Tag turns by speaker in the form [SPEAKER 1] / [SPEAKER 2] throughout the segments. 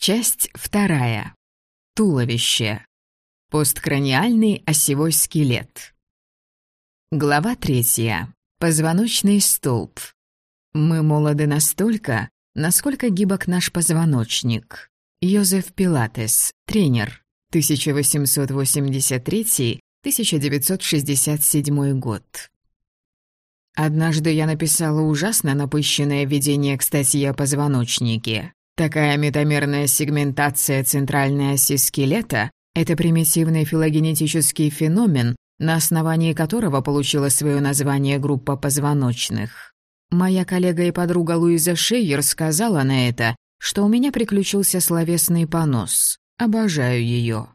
[SPEAKER 1] Часть вторая. Туловище. Посткраниальный осевой скелет. Глава третья. Позвоночный столб. Мы молоды настолько, насколько гибок наш позвоночник. Йозеф Пилатес, тренер, 1883-1967 год. Однажды я написала ужасно напыщенное видение к статье о позвоночнике. Такая метамерная сегментация центральной оси скелета – это примитивный филогенетический феномен, на основании которого получила свое название группа позвоночных. Моя коллега и подруга Луиза Шейер сказала на это, что у меня приключился словесный понос. Обожаю ее.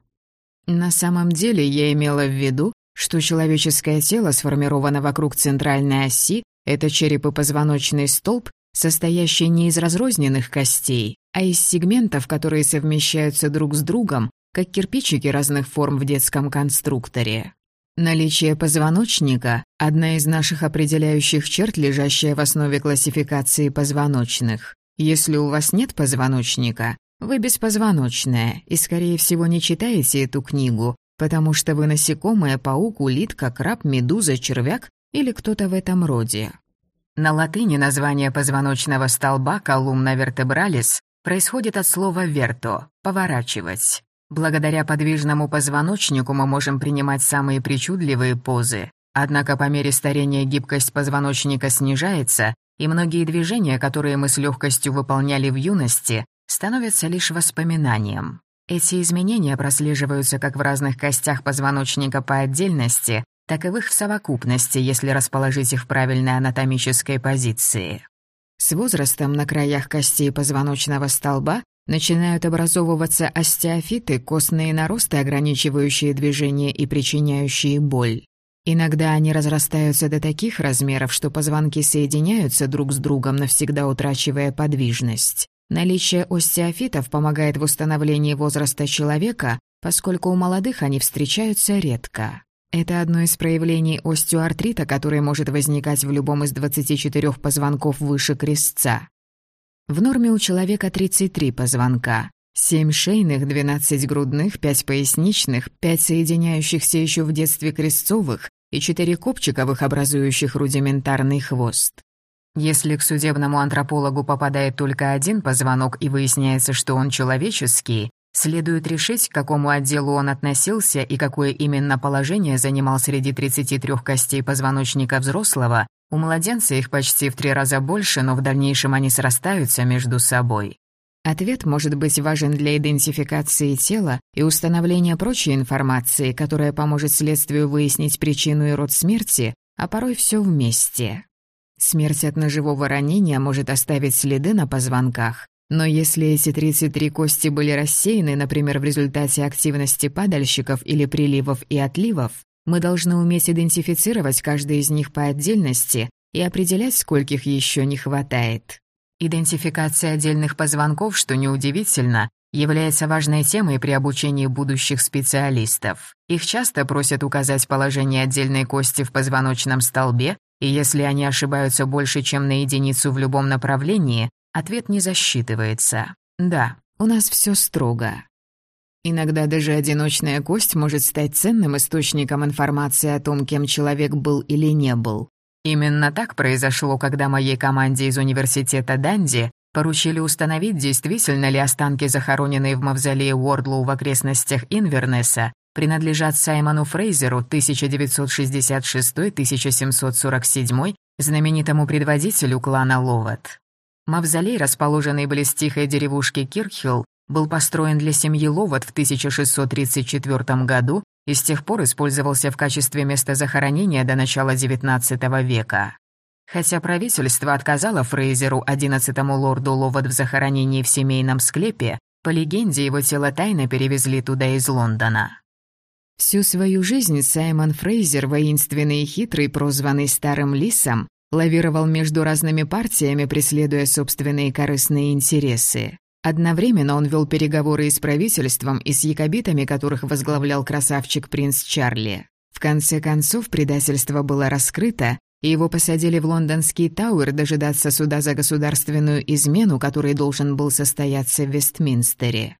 [SPEAKER 1] На самом деле я имела в виду, что человеческое тело сформировано вокруг центральной оси, это череп и позвоночный столб, состоящий не из разрозненных костей, а из сегментов, которые совмещаются друг с другом, как кирпичики разных форм в детском конструкторе. Наличие позвоночника – одна из наших определяющих черт, лежащая в основе классификации позвоночных. Если у вас нет позвоночника, вы беспозвоночная и, скорее всего, не читаете эту книгу, потому что вы насекомое, паук, улитка, краб, медуза, червяк или кто-то в этом роде. На латыни название позвоночного столба колумна вертебралис происходит от слова «верто» — «поворачивать». Благодаря подвижному позвоночнику мы можем принимать самые причудливые позы. Однако по мере старения гибкость позвоночника снижается, и многие движения, которые мы с легкостью выполняли в юности, становятся лишь воспоминанием. Эти изменения прослеживаются как в разных костях позвоночника по отдельности, так и в их совокупности, если расположить их в правильной анатомической позиции. С возрастом на краях костей позвоночного столба начинают образовываться остеофиты, костные наросты, ограничивающие движение и причиняющие боль. Иногда они разрастаются до таких размеров, что позвонки соединяются друг с другом, навсегда утрачивая подвижность. Наличие остеофитов помогает в установлении возраста человека, поскольку у молодых они встречаются редко. Это одно из проявлений остеоартрита, которое может возникать в любом из 24 позвонков выше крестца. В норме у человека 33 позвонка. 7 шейных, 12 грудных, 5 поясничных, 5 соединяющихся еще в детстве крестцовых и 4 копчиковых, образующих рудиментарный хвост. Если к судебному антропологу попадает только один позвонок и выясняется, что он человеческий, следует решить, к какому отделу он относился и какое именно положение занимал среди 33 костей позвоночника взрослого. У младенца их почти в три раза больше, но в дальнейшем они срастаются между собой. Ответ может быть важен для идентификации тела и установления прочей информации, которая поможет следствию выяснить причину и род смерти, а порой все вместе. Смерть от ножевого ранения может оставить следы на позвонках, но если эти 33 кости были рассеяны, например, в результате активности падальщиков или приливов и отливов, мы должны уметь идентифицировать каждый из них по отдельности и определять, скольких еще не хватает. Идентификация отдельных позвонков, что неудивительно, является важной темой при обучении будущих специалистов. Их часто просят указать положение отдельной кости в позвоночном столбе и если они ошибаются больше, чем на единицу в любом направлении, ответ не засчитывается. Да, у нас все строго. Иногда даже одиночная кость может стать ценным источником информации о том, кем человек был или не был. Именно так произошло, когда моей команде из университета Данди поручили установить, действительно ли останки, захороненные в мавзолее Уордлоу в окрестностях Инвернеса, принадлежат Саймону Фрейзеру 1966-1747, знаменитому предводителю клана Ловат. Мавзолей, расположенный близ тихой деревушки Кирхилл, был построен для семьи Ловат в 1634 году и с тех пор использовался в качестве места захоронения до начала XIX века. Хотя правительство отказало Фрейзеру, 11-му лорду Ловат в захоронении в семейном склепе, по легенде его тело тайно перевезли туда из Лондона. Всю свою жизнь Саймон Фрейзер, воинственный и хитрый, прозванный Старым Лисом, лавировал между разными партиями, преследуя собственные корыстные интересы. Одновременно он вел переговоры и с правительством, и с якобитами, которых возглавлял красавчик принц Чарли. В конце концов, предательство было раскрыто, и его посадили в лондонский Тауэр дожидаться суда за государственную измену, который должен был состояться в Вестминстере.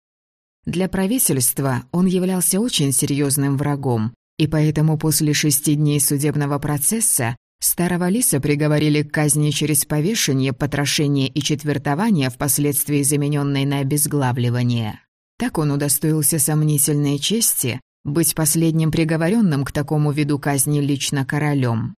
[SPEAKER 1] Для правительства он являлся очень серьезным врагом, и поэтому после шести дней судебного процесса старого лиса приговорили к казни через повешение, потрошение и четвертование, впоследствии замененной на обезглавливание. Так он удостоился сомнительной чести быть последним приговоренным к такому виду казни лично королем.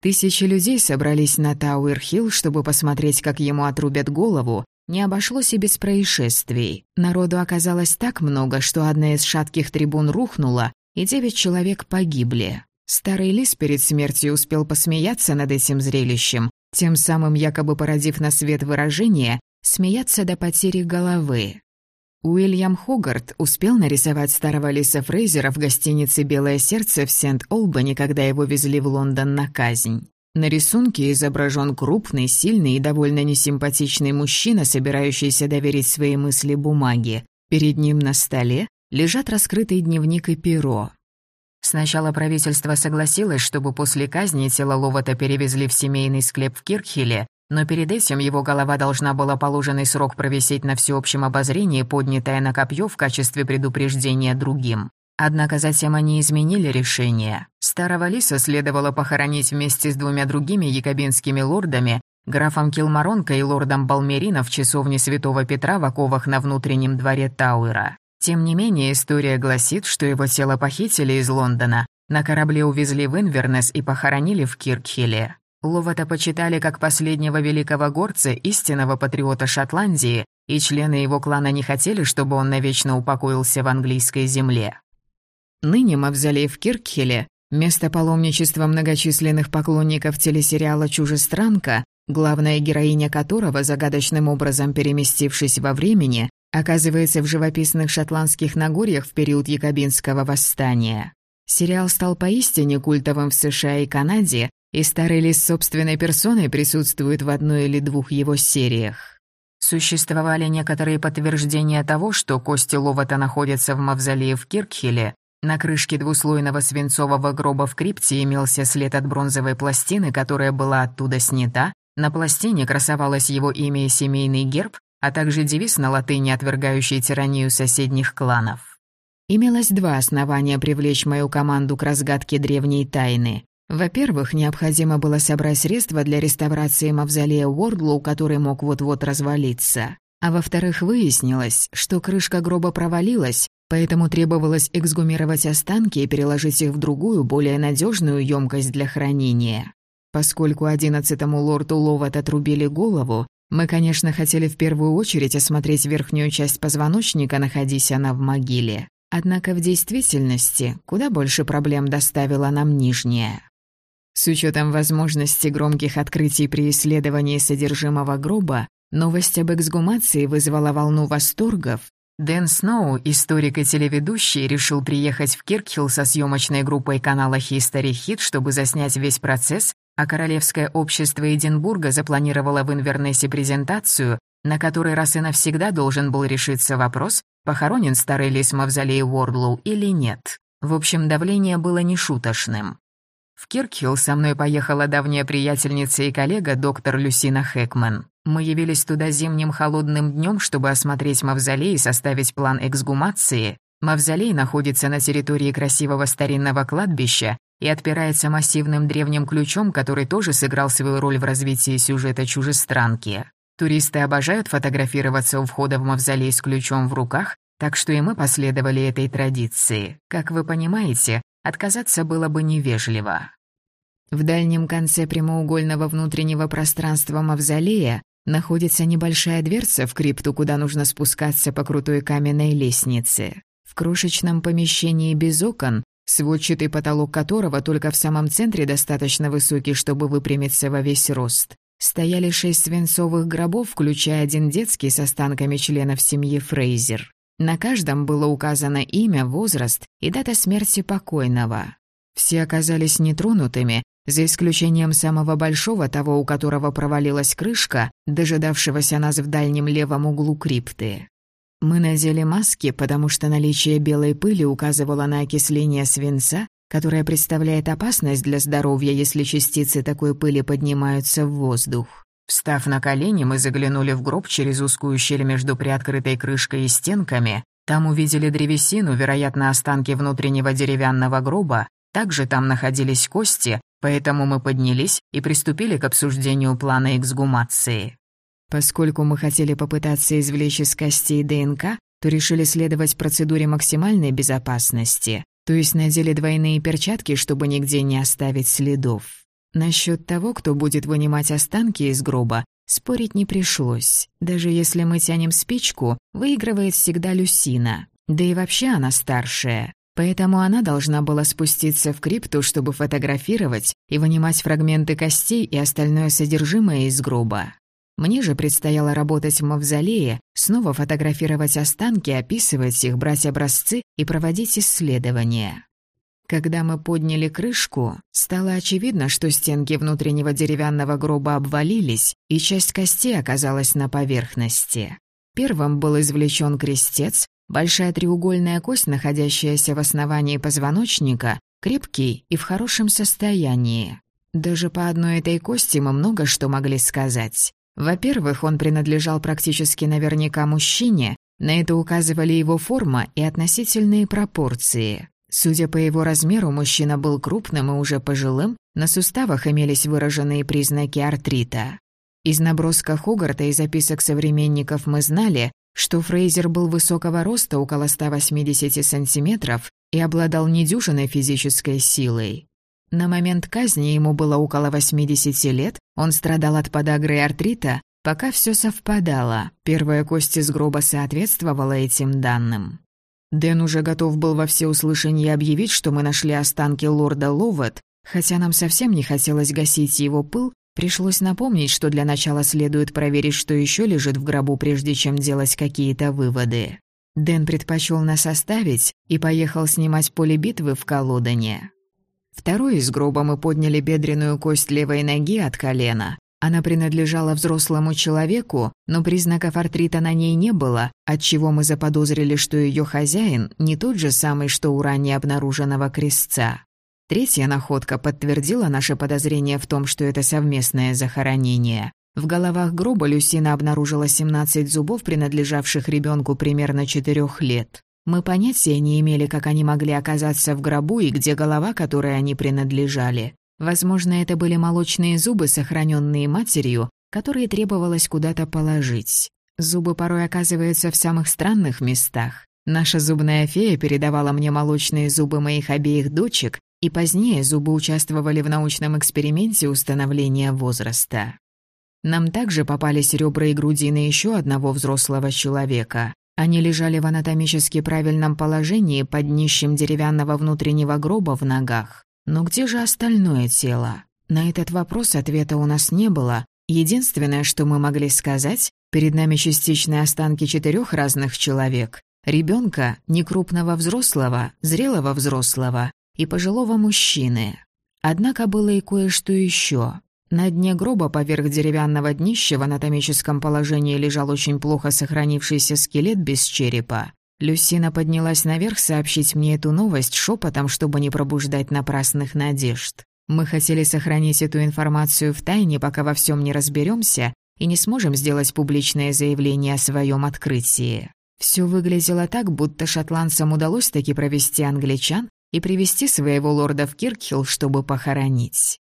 [SPEAKER 1] Тысячи людей собрались на Тауэр-Хилл, чтобы посмотреть, как ему отрубят голову, не обошлось и без происшествий. Народу оказалось так много, что одна из шатких трибун рухнула, и девять человек погибли. Старый лис перед смертью успел посмеяться над этим зрелищем, тем самым якобы породив на свет выражение «смеяться до потери головы». Уильям Хогарт успел нарисовать старого лиса Фрейзера в гостинице «Белое сердце» в Сент-Олбани, когда его везли в Лондон на казнь. На рисунке изображен крупный, сильный и довольно несимпатичный мужчина, собирающийся доверить свои мысли бумаге. Перед ним на столе лежат раскрытый дневник и перо. Сначала правительство согласилось, чтобы после казни тело Ловата перевезли в семейный склеп в Киркхилле, но перед этим его голова должна была положенный срок провисеть на всеобщем обозрении, поднятая на копье в качестве предупреждения другим. Однако затем они изменили решение. Старого лиса следовало похоронить вместе с двумя другими якобинскими лордами, графом Килмаронко и лордом Балмерина в часовне Святого Петра в оковах на внутреннем дворе Тауэра. Тем не менее, история гласит, что его тело похитили из Лондона, на корабле увезли в Инвернес и похоронили в Киркхилле. Ловата почитали как последнего великого горца, истинного патриота Шотландии, и члены его клана не хотели, чтобы он навечно упокоился в английской земле. Ныне мавзолей в Киркхеле, место паломничества многочисленных поклонников телесериала «Чужестранка», главная героиня которого, загадочным образом переместившись во времени, оказывается в живописных шотландских Нагорьях в период Якобинского восстания. Сериал стал поистине культовым в США и Канаде, и старый лис собственной персоной присутствует в одной или двух его сериях. Существовали некоторые подтверждения того, что кости Ловата находятся в мавзолее в Киркхилле, на крышке двуслойного свинцового гроба в крипте имелся след от бронзовой пластины, которая была оттуда снята. На пластине красовалось его имя и семейный герб, а также девиз на латыни, отвергающий тиранию соседних кланов. Имелось два основания привлечь мою команду к разгадке древней тайны. Во-первых, необходимо было собрать средства для реставрации мавзолея Уордлоу, который мог вот-вот развалиться. А во-вторых, выяснилось, что крышка гроба провалилась, поэтому требовалось эксгумировать останки и переложить их в другую, более надежную емкость для хранения. Поскольку одиннадцатому лорду Ловат отрубили голову, мы, конечно, хотели в первую очередь осмотреть верхнюю часть позвоночника, находясь она в могиле. Однако в действительности куда больше проблем доставила нам нижняя. С учетом возможности громких открытий при исследовании содержимого гроба, новость об эксгумации вызвала волну восторгов, Дэн Сноу, историк и телеведущий, решил приехать в Киркхилл со съемочной группой канала History Hit, чтобы заснять весь процесс, а Королевское общество Эдинбурга запланировало в Инвернесе презентацию, на которой раз и навсегда должен был решиться вопрос, похоронен старый лис мавзолей Уордлоу или нет. В общем, давление было нешуточным. В Киркхилл со мной поехала давняя приятельница и коллега доктор Люсина Хэкман. Мы явились туда зимним холодным днем, чтобы осмотреть мавзолей и составить план эксгумации. Мавзолей находится на территории красивого старинного кладбища и отпирается массивным древним ключом, который тоже сыграл свою роль в развитии сюжета «Чужестранки». Туристы обожают фотографироваться у входа в мавзолей с ключом в руках, так что и мы последовали этой традиции. Как вы понимаете, отказаться было бы невежливо. В дальнем конце прямоугольного внутреннего пространства мавзолея находится небольшая дверца в крипту, куда нужно спускаться по крутой каменной лестнице. В крошечном помещении без окон, сводчатый потолок которого только в самом центре достаточно высокий, чтобы выпрямиться во весь рост. Стояли шесть свинцовых гробов, включая один детский с останками членов семьи Фрейзер. На каждом было указано имя, возраст и дата смерти покойного. Все оказались нетронутыми, за исключением самого большого, того, у которого провалилась крышка, дожидавшегося нас в дальнем левом углу крипты. Мы надели маски, потому что наличие белой пыли указывало на окисление свинца, которая представляет опасность для здоровья, если частицы такой пыли поднимаются в воздух. Встав на колени, мы заглянули в гроб через узкую щель между приоткрытой крышкой и стенками. Там увидели древесину, вероятно, останки внутреннего деревянного гроба. Также там находились кости, поэтому мы поднялись и приступили к обсуждению плана эксгумации. Поскольку мы хотели попытаться извлечь из костей ДНК, то решили следовать процедуре максимальной безопасности, то есть надели двойные перчатки, чтобы нигде не оставить следов. Насчет того, кто будет вынимать останки из гроба, спорить не пришлось. Даже если мы тянем спичку, выигрывает всегда Люсина. Да и вообще она старшая. Поэтому она должна была спуститься в крипту, чтобы фотографировать и вынимать фрагменты костей и остальное содержимое из гроба. Мне же предстояло работать в мавзолее, снова фотографировать останки, описывать их, брать образцы и проводить исследования. Когда мы подняли крышку, стало очевидно, что стенки внутреннего деревянного гроба обвалились, и часть костей оказалась на поверхности. Первым был извлечен крестец, большая треугольная кость, находящаяся в основании позвоночника, крепкий и в хорошем состоянии. Даже по одной этой кости мы много что могли сказать. Во-первых, он принадлежал практически наверняка мужчине, на это указывали его форма и относительные пропорции. Судя по его размеру, мужчина был крупным и уже пожилым, на суставах имелись выраженные признаки артрита. Из наброска Хогарта и записок современников мы знали, что Фрейзер был высокого роста, около 180 сантиметров, и обладал недюжиной физической силой. На момент казни ему было около 80 лет, он страдал от подагры и артрита, пока все совпадало, первая кость из гроба соответствовала этим данным. Дэн уже готов был во всеуслышание объявить, что мы нашли останки лорда Ловет, хотя нам совсем не хотелось гасить его пыл, пришлось напомнить, что для начала следует проверить, что еще лежит в гробу, прежде чем делать какие-то выводы. Дэн предпочел нас оставить и поехал снимать поле битвы в Колодане. Второй из гроба мы подняли бедренную кость левой ноги от колена, она принадлежала взрослому человеку, но признаков артрита на ней не было, отчего мы заподозрили, что ее хозяин не тот же самый, что у ранее обнаруженного крестца. Третья находка подтвердила наше подозрение в том, что это совместное захоронение. В головах гроба Люсина обнаружила 17 зубов, принадлежавших ребенку примерно 4 лет. Мы понятия не имели, как они могли оказаться в гробу и где голова, которой они принадлежали. Возможно, это были молочные зубы, сохраненные матерью, которые требовалось куда-то положить. Зубы порой оказываются в самых странных местах. Наша зубная фея передавала мне молочные зубы моих обеих дочек, и позднее зубы участвовали в научном эксперименте установления возраста. Нам также попались ребра и грудины еще одного взрослого человека. Они лежали в анатомически правильном положении под днищем деревянного внутреннего гроба в ногах. Но где же остальное тело? На этот вопрос ответа у нас не было. Единственное, что мы могли сказать, перед нами частичные останки четырех разных человек. Ребенка, некрупного взрослого, зрелого взрослого и пожилого мужчины. Однако было и кое-что еще. На дне гроба поверх деревянного днища в анатомическом положении лежал очень плохо сохранившийся скелет без черепа. Люсина поднялась наверх сообщить мне эту новость шепотом, чтобы не пробуждать напрасных надежд. Мы хотели сохранить эту информацию в тайне, пока во всем не разберемся и не сможем сделать публичное заявление о своем открытии. Все выглядело так, будто шотландцам удалось таки провести англичан и привести своего лорда в Киркхилл, чтобы похоронить.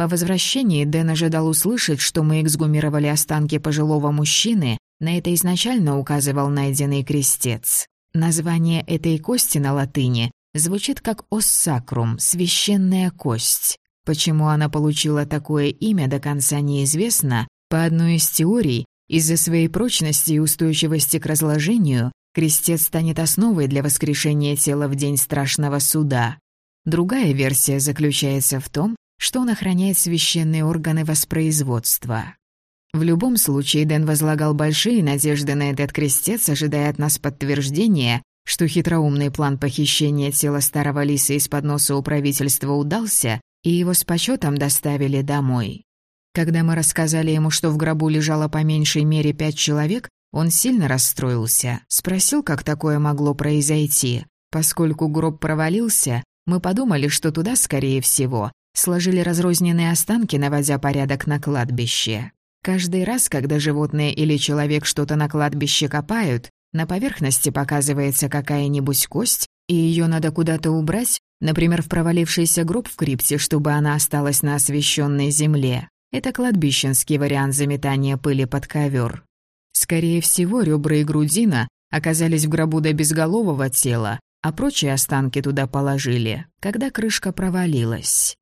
[SPEAKER 1] По возвращении Дэн ожидал услышать, что мы эксгумировали останки пожилого мужчины, на это изначально указывал найденный крестец. Название этой кости на латыни звучит как «оссакрум» — «священная кость». Почему она получила такое имя, до конца неизвестно. По одной из теорий, из-за своей прочности и устойчивости к разложению, крестец станет основой для воскрешения тела в день страшного суда. Другая версия заключается в том, что он охраняет священные органы воспроизводства. В любом случае, Дэн возлагал большие надежды на этот крестец, ожидая от нас подтверждения, что хитроумный план похищения тела старого лиса из-под носа у правительства удался, и его с почетом доставили домой. Когда мы рассказали ему, что в гробу лежало по меньшей мере пять человек, он сильно расстроился, спросил, как такое могло произойти. Поскольку гроб провалился, Мы подумали, что туда, скорее всего, сложили разрозненные останки, наводя порядок на кладбище. Каждый раз, когда животное или человек что-то на кладбище копают, на поверхности показывается какая-нибудь кость, и ее надо куда-то убрать, например, в провалившийся гроб в крипте, чтобы она осталась на освещенной земле. Это кладбищенский вариант заметания пыли под ковер. Скорее всего, ребра и грудина оказались в гробу до безголового тела, а прочие останки туда положили, когда крышка провалилась.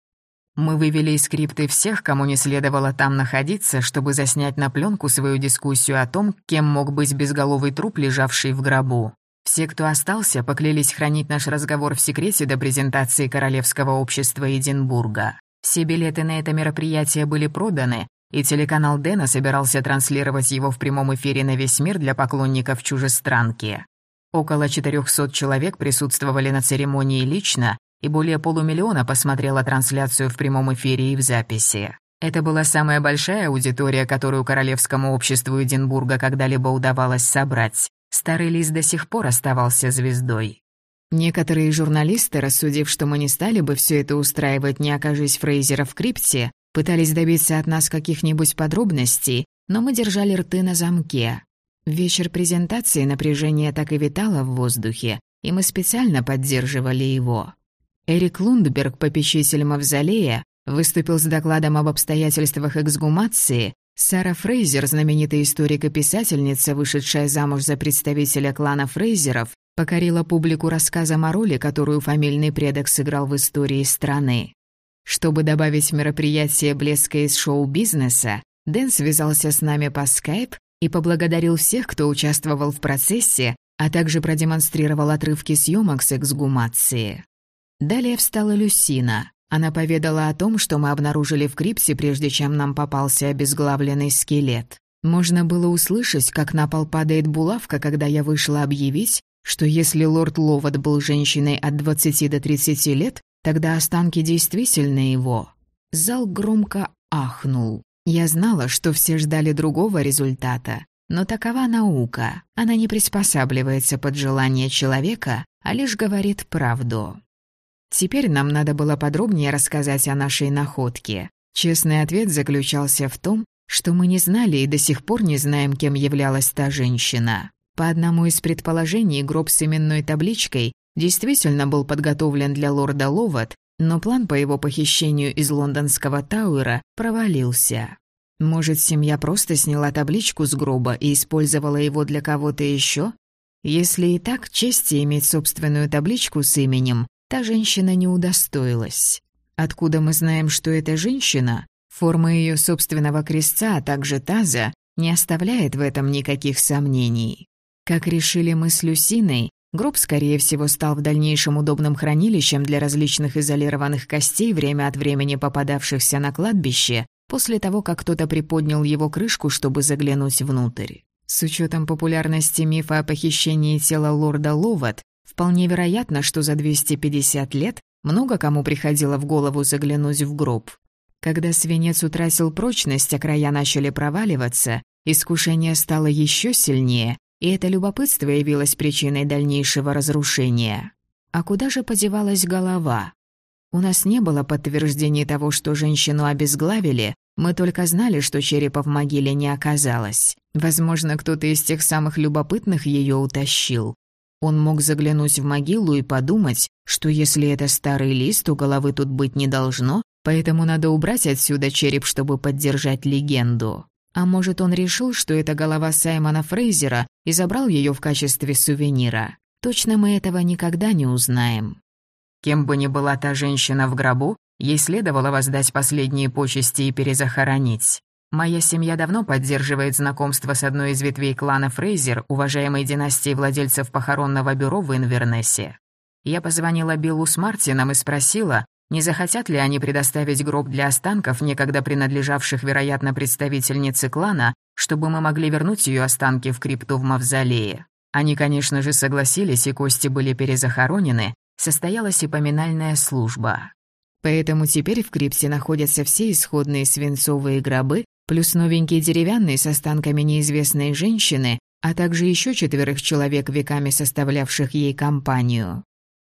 [SPEAKER 1] Мы вывели из скрипты всех, кому не следовало там находиться, чтобы заснять на пленку свою дискуссию о том, кем мог быть безголовый труп, лежавший в гробу. Все, кто остался, поклялись хранить наш разговор в секрете до презентации Королевского общества Эдинбурга. Все билеты на это мероприятие были проданы, и телеканал Дэна собирался транслировать его в прямом эфире на весь мир для поклонников чужестранки. Около 400 человек присутствовали на церемонии лично, и более полумиллиона посмотрела трансляцию в прямом эфире и в записи. Это была самая большая аудитория, которую Королевскому обществу Эдинбурга когда-либо удавалось собрать. Старый лист до сих пор оставался звездой. Некоторые журналисты, рассудив, что мы не стали бы все это устраивать, не окажись Фрейзера в крипте, пытались добиться от нас каких-нибудь подробностей, но мы держали рты на замке. В вечер презентации напряжение так и витало в воздухе, и мы специально поддерживали его. Эрик Лундберг, попечитель Мавзолея, выступил с докладом об обстоятельствах эксгумации. Сара Фрейзер, знаменитая историк и писательница, вышедшая замуж за представителя клана Фрейзеров, покорила публику рассказом о роли, которую фамильный предок сыграл в истории страны. Чтобы добавить в мероприятие блеска из шоу-бизнеса, Дэн связался с нами по скайп и поблагодарил всех, кто участвовал в процессе, а также продемонстрировал отрывки съемок с эксгумации. Далее встала Люсина. Она поведала о том, что мы обнаружили в крипсе, прежде чем нам попался обезглавленный скелет. Можно было услышать, как на пол падает булавка, когда я вышла объявить, что если лорд Ловат был женщиной от 20 до 30 лет, тогда останки действительно его. Зал громко ахнул. Я знала, что все ждали другого результата. Но такова наука. Она не приспосабливается под желание человека, а лишь говорит правду. Теперь нам надо было подробнее рассказать о нашей находке. Честный ответ заключался в том, что мы не знали и до сих пор не знаем, кем являлась та женщина. По одному из предположений, гроб с именной табличкой действительно был подготовлен для лорда Ловат, но план по его похищению из лондонского Тауэра провалился. Может, семья просто сняла табличку с гроба и использовала его для кого-то еще? Если и так, чести иметь собственную табличку с именем Та женщина не удостоилась. Откуда мы знаем, что это женщина? Форма ее собственного крестца, а также таза, не оставляет в этом никаких сомнений. Как решили мы с Люсиной, гроб, скорее всего, стал в дальнейшем удобным хранилищем для различных изолированных костей, время от времени попадавшихся на кладбище, после того, как кто-то приподнял его крышку, чтобы заглянуть внутрь. С учетом популярности мифа о похищении тела лорда Ловат, Вполне вероятно, что за 250 лет много кому приходило в голову заглянуть в гроб. Когда свинец утратил прочность, а края начали проваливаться, искушение стало еще сильнее, и это любопытство явилось причиной дальнейшего разрушения. А куда же подевалась голова? У нас не было подтверждений того, что женщину обезглавили, мы только знали, что черепа в могиле не оказалось. Возможно, кто-то из тех самых любопытных ее утащил. Он мог заглянуть в могилу и подумать, что если это старый лист, то головы тут быть не должно, поэтому надо убрать отсюда череп, чтобы поддержать легенду. А может, он решил, что это голова Саймона Фрейзера и забрал ее в качестве сувенира. Точно мы этого никогда не узнаем. Кем бы ни была та женщина в гробу, ей следовало воздать последние почести и перезахоронить. Моя семья давно поддерживает знакомство с одной из ветвей клана Фрейзер, уважаемой династии владельцев похоронного бюро в Инвернессе. Я позвонила Биллу с Мартином и спросила, не захотят ли они предоставить гроб для останков, некогда принадлежавших, вероятно, представительнице клана, чтобы мы могли вернуть ее останки в крипту в мавзолее. Они, конечно же, согласились, и кости были перезахоронены, состоялась и поминальная служба. Поэтому теперь в крипте находятся все исходные свинцовые гробы, плюс новенький деревянный с останками неизвестной женщины, а также еще четверых человек, веками составлявших ей компанию.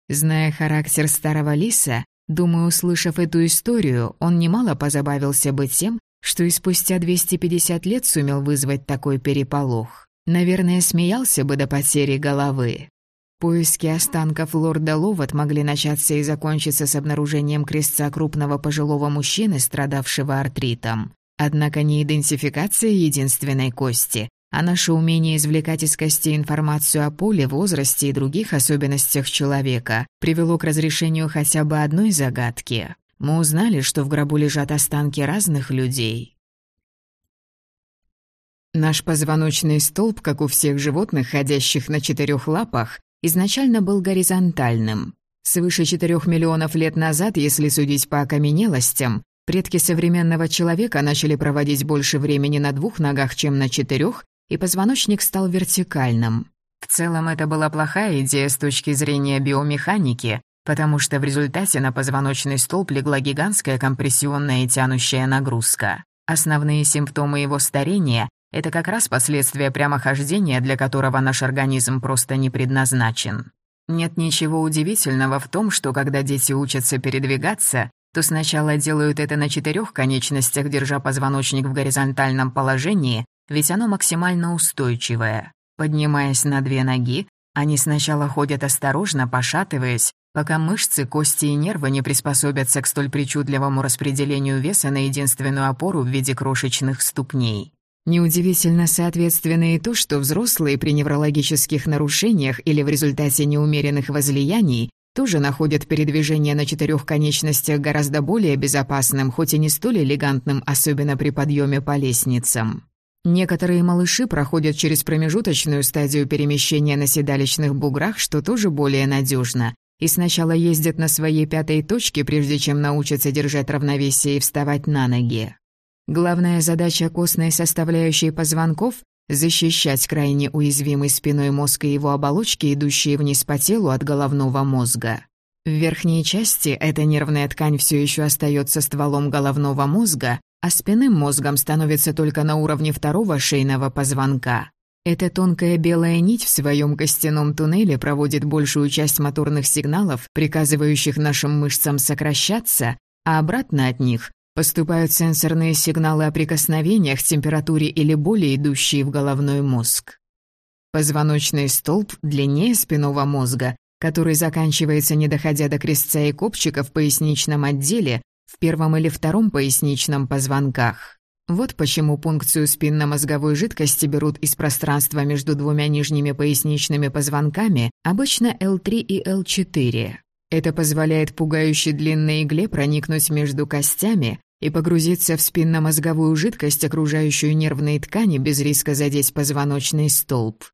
[SPEAKER 1] Зная характер старого лиса, думаю, услышав эту историю, он немало позабавился бы тем, что и спустя 250 лет сумел вызвать такой переполох. Наверное, смеялся бы до потери головы. Поиски останков лорда Ловат могли начаться и закончиться с обнаружением крестца крупного пожилого мужчины, страдавшего артритом. Однако не идентификация единственной кости, а наше умение извлекать из костей информацию о поле, возрасте и других особенностях человека привело к разрешению хотя бы одной загадки. Мы узнали, что в гробу лежат останки разных людей. Наш позвоночный столб, как у всех животных, ходящих на четырех лапах, изначально был горизонтальным. Свыше четырех миллионов лет назад, если судить по окаменелостям, предки современного человека начали проводить больше времени на двух ногах, чем на четырех, и позвоночник стал вертикальным. В целом это была плохая идея с точки зрения биомеханики, потому что в результате на позвоночный столб легла гигантская компрессионная и тянущая нагрузка. Основные симптомы его старения – это как раз последствия прямохождения, для которого наш организм просто не предназначен. Нет ничего удивительного в том, что когда дети учатся передвигаться, то сначала делают это на четырех конечностях, держа позвоночник в горизонтальном положении, ведь оно максимально устойчивое. Поднимаясь на две ноги, они сначала ходят осторожно, пошатываясь, пока мышцы, кости и нервы не приспособятся к столь причудливому распределению веса на единственную опору в виде крошечных ступней. Неудивительно, соответственно, и то, что взрослые при неврологических нарушениях или в результате неумеренных возлияний тоже находят передвижение на четырех конечностях гораздо более безопасным, хоть и не столь элегантным, особенно при подъеме по лестницам. Некоторые малыши проходят через промежуточную стадию перемещения на седалищных буграх, что тоже более надежно, и сначала ездят на своей пятой точке, прежде чем научатся держать равновесие и вставать на ноги. Главная задача костной составляющей позвонков – защищать крайне уязвимый спиной мозг и его оболочки, идущие вниз по телу от головного мозга. В верхней части эта нервная ткань все еще остается стволом головного мозга, а спинным мозгом становится только на уровне второго шейного позвонка. Эта тонкая белая нить в своем костяном туннеле проводит большую часть моторных сигналов, приказывающих нашим мышцам сокращаться, а обратно от них поступают сенсорные сигналы о прикосновениях, температуре или боли, идущие в головной мозг. Позвоночный столб длиннее спинного мозга, который заканчивается, не доходя до крестца и копчика в поясничном отделе, в первом или втором поясничном позвонках. Вот почему пункцию спинномозговой жидкости берут из пространства между двумя нижними поясничными позвонками, обычно L3 и L4. Это позволяет пугающе длинной игле проникнуть между костями и погрузиться в спинномозговую жидкость, окружающую нервные ткани, без риска задеть позвоночный столб.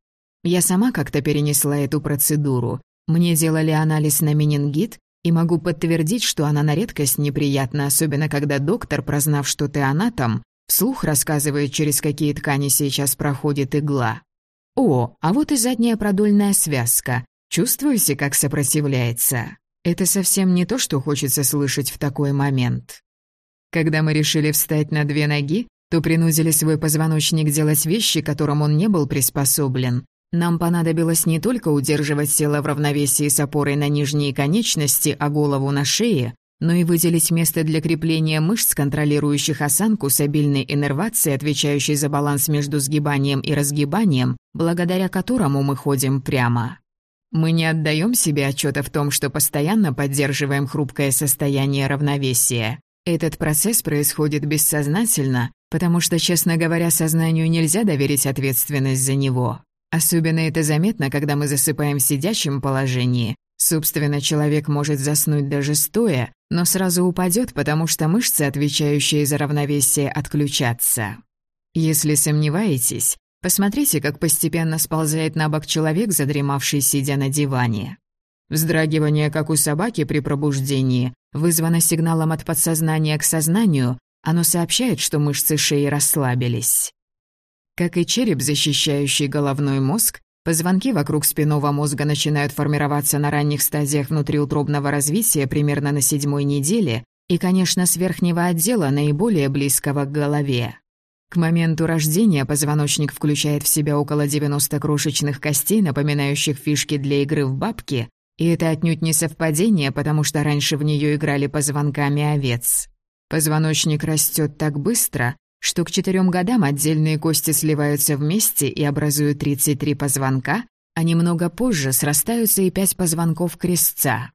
[SPEAKER 1] Я сама как-то перенесла эту процедуру. Мне делали анализ на менингит, и могу подтвердить, что она на редкость неприятна, особенно когда доктор, прознав, что ты анатом, вслух рассказывает, через какие ткани сейчас проходит игла. О, а вот и задняя продольная связка. Чувствуете, как сопротивляется? Это совсем не то, что хочется слышать в такой момент. Когда мы решили встать на две ноги, то принудили свой позвоночник делать вещи, которым он не был приспособлен. Нам понадобилось не только удерживать тело в равновесии с опорой на нижние конечности, а голову на шее, но и выделить место для крепления мышц, контролирующих осанку с обильной иннервацией, отвечающей за баланс между сгибанием и разгибанием, благодаря которому мы ходим прямо. Мы не отдаем себе отчета в том, что постоянно поддерживаем хрупкое состояние равновесия. Этот процесс происходит бессознательно, потому что, честно говоря, сознанию нельзя доверить ответственность за него. Особенно это заметно, когда мы засыпаем в сидячем положении. Собственно, человек может заснуть даже стоя, но сразу упадет, потому что мышцы, отвечающие за равновесие, отключатся. Если сомневаетесь, посмотрите, как постепенно сползает на бок человек, задремавший, сидя на диване. Вздрагивание, как у собаки при пробуждении, вызвано сигналом от подсознания к сознанию, оно сообщает, что мышцы шеи расслабились. Как и череп, защищающий головной мозг, позвонки вокруг спинного мозга начинают формироваться на ранних стадиях внутриутробного развития примерно на седьмой неделе и, конечно, с верхнего отдела, наиболее близкого к голове. К моменту рождения позвоночник включает в себя около 90 крошечных костей, напоминающих фишки для игры в бабки, И это отнюдь не совпадение, потому что раньше в нее играли позвонками овец. Позвоночник растет так быстро, что к четырем годам отдельные кости сливаются вместе и образуют 33 позвонка, а немного позже срастаются и пять позвонков крестца.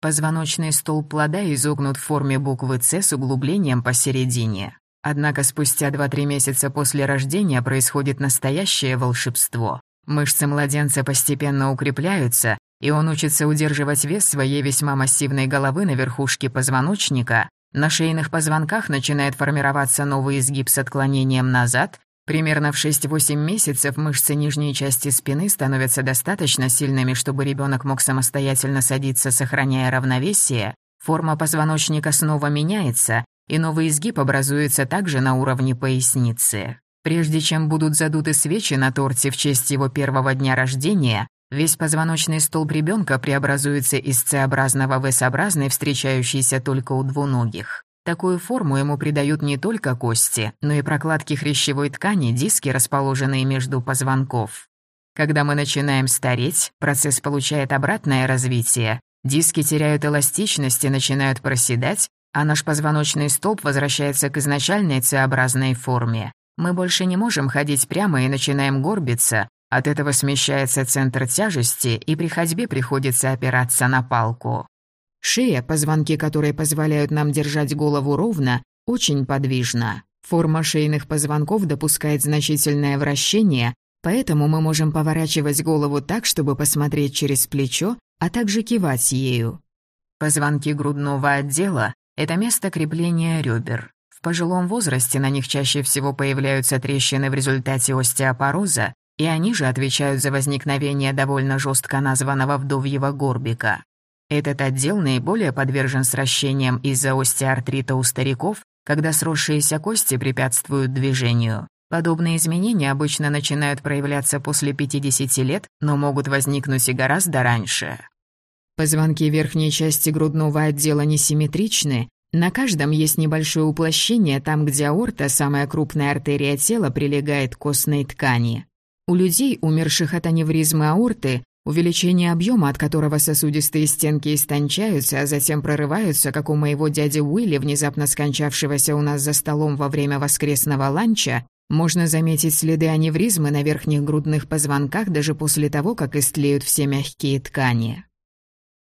[SPEAKER 1] Позвоночный столб плода изогнут в форме буквы «С» с углублением посередине. Однако спустя 2-3 месяца после рождения происходит настоящее волшебство. Мышцы младенца постепенно укрепляются, и он учится удерживать вес своей весьма массивной головы на верхушке позвоночника, на шейных позвонках начинает формироваться новый изгиб с отклонением назад. Примерно в 6-8 месяцев мышцы нижней части спины становятся достаточно сильными, чтобы ребенок мог самостоятельно садиться, сохраняя равновесие. Форма позвоночника снова меняется, и новый изгиб образуется также на уровне поясницы. Прежде чем будут задуты свечи на торте в честь его первого дня рождения, Весь позвоночный столб ребенка преобразуется из С-образного в S-образный, встречающийся только у двуногих. Такую форму ему придают не только кости, но и прокладки хрящевой ткани, диски, расположенные между позвонков. Когда мы начинаем стареть, процесс получает обратное развитие. Диски теряют эластичность и начинают проседать, а наш позвоночный столб возвращается к изначальной С-образной форме. Мы больше не можем ходить прямо и начинаем горбиться, от этого смещается центр тяжести, и при ходьбе приходится опираться на палку. Шея, позвонки которой позволяют нам держать голову ровно, очень подвижна. Форма шейных позвонков допускает значительное вращение, поэтому мы можем поворачивать голову так, чтобы посмотреть через плечо, а также кивать ею. Позвонки грудного отдела – это место крепления ребер. В пожилом возрасте на них чаще всего появляются трещины в результате остеопороза, и они же отвечают за возникновение довольно жестко названного вдовьего горбика. Этот отдел наиболее подвержен сращениям из-за остеоартрита у стариков, когда сросшиеся кости препятствуют движению. Подобные изменения обычно начинают проявляться после 50 лет, но могут возникнуть и гораздо раньше. Позвонки верхней части грудного отдела несимметричны, на каждом есть небольшое уплощение там, где аорта, самая крупная артерия тела, прилегает к костной ткани. У людей, умерших от аневризмы аорты, увеличение объема, от которого сосудистые стенки истончаются, а затем прорываются, как у моего дяди Уилли, внезапно скончавшегося у нас за столом во время воскресного ланча, можно заметить следы аневризмы на верхних грудных позвонках даже после того, как истлеют все мягкие ткани.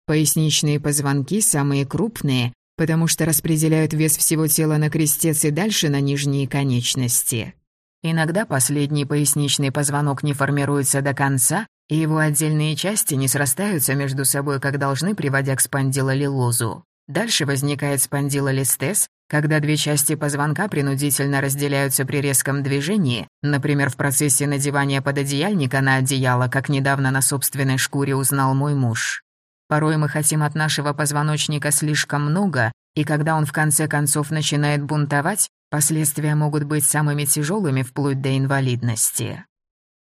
[SPEAKER 1] Поясничные позвонки самые крупные, потому что распределяют вес всего тела на крестец и дальше на нижние конечности. Иногда последний поясничный позвонок не формируется до конца, и его отдельные части не срастаются между собой, как должны, приводя к спондилолилозу. Дальше возникает спондилолистез, когда две части позвонка принудительно разделяются при резком движении, например, в процессе надевания пододеяльника на одеяло, как недавно на собственной шкуре узнал мой муж. Порой мы хотим от нашего позвоночника слишком много, и когда он в конце концов начинает бунтовать, Последствия могут быть самыми тяжелыми вплоть до инвалидности.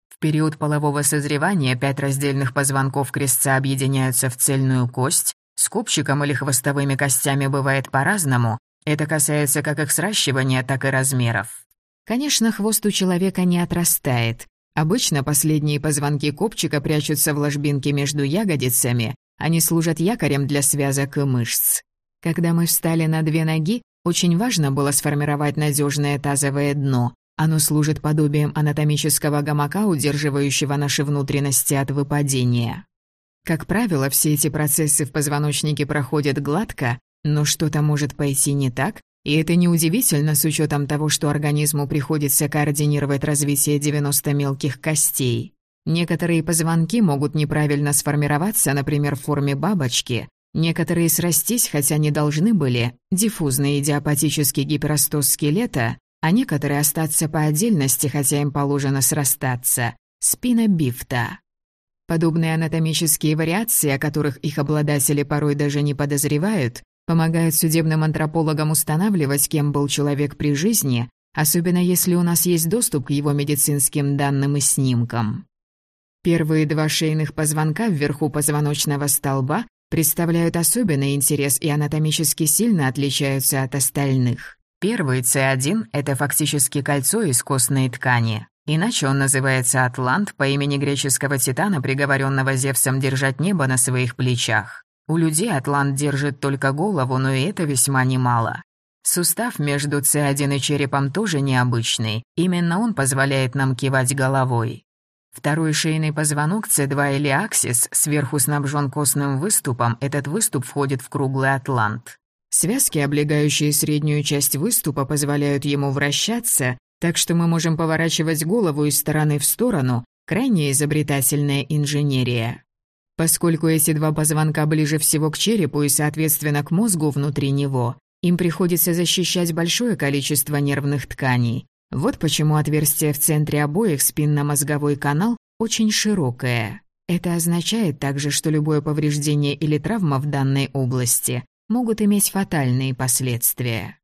[SPEAKER 1] В период полового созревания пять раздельных позвонков крестца объединяются в цельную кость, с копчиком или хвостовыми костями бывает по-разному, это касается как их сращивания, так и размеров. Конечно, хвост у человека не отрастает. Обычно последние позвонки копчика прячутся в ложбинке между ягодицами, они служат якорем для связок и мышц. Когда мы встали на две ноги, очень важно было сформировать надежное тазовое дно. Оно служит подобием анатомического гамака, удерживающего наши внутренности от выпадения. Как правило, все эти процессы в позвоночнике проходят гладко, но что-то может пойти не так, и это неудивительно с учетом того, что организму приходится координировать развитие 90 мелких костей. Некоторые позвонки могут неправильно сформироваться, например, в форме бабочки, Некоторые срастись, хотя не должны были, диффузный идиопатический гиперостоз скелета, а некоторые остаться по отдельности, хотя им положено срастаться, спина бифта. Подобные анатомические вариации, о которых их обладатели порой даже не подозревают, помогают судебным антропологам устанавливать, кем был человек при жизни, особенно если у нас есть доступ к его медицинским данным и снимкам. Первые два шейных позвонка вверху позвоночного столба представляют особенный интерес и анатомически сильно отличаются от остальных. Первый С1 – это фактически кольцо из костной ткани. Иначе он называется Атлант по имени греческого титана, приговоренного Зевсом держать небо на своих плечах. У людей Атлант держит только голову, но и это весьма немало. Сустав между С1 и черепом тоже необычный. Именно он позволяет нам кивать головой. Второй шейный позвонок С2 или аксис сверху снабжен костным выступом, этот выступ входит в круглый атлант. Связки, облегающие среднюю часть выступа, позволяют ему вращаться, так что мы можем поворачивать голову из стороны в сторону, крайне изобретательная инженерия. Поскольку эти два позвонка ближе всего к черепу и, соответственно, к мозгу внутри него, им приходится защищать большое количество нервных тканей. Вот почему отверстие в центре обоих спинномозговой канал очень широкое. Это означает также, что любое повреждение или травма в данной области могут иметь фатальные последствия.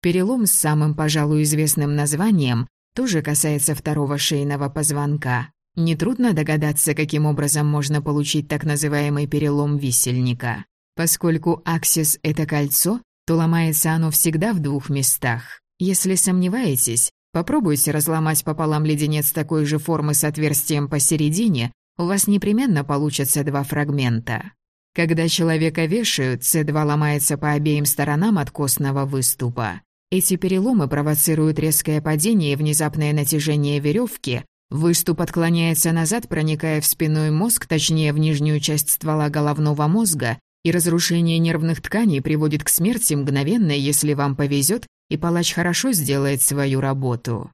[SPEAKER 1] Перелом с самым, пожалуй, известным названием тоже касается второго шейного позвонка. Нетрудно догадаться, каким образом можно получить так называемый перелом висельника. Поскольку аксис – это кольцо, то ломается оно всегда в двух местах. Если сомневаетесь, Попробуйте разломать пополам леденец такой же формы с отверстием посередине, у вас непременно получатся два фрагмента. Когда человека вешают, С2 ломается по обеим сторонам от костного выступа. Эти переломы провоцируют резкое падение и внезапное натяжение веревки. Выступ отклоняется назад, проникая в спинной мозг, точнее в нижнюю часть ствола головного мозга, и разрушение нервных тканей приводит к смерти мгновенно, если вам повезет, и палач хорошо сделает свою работу.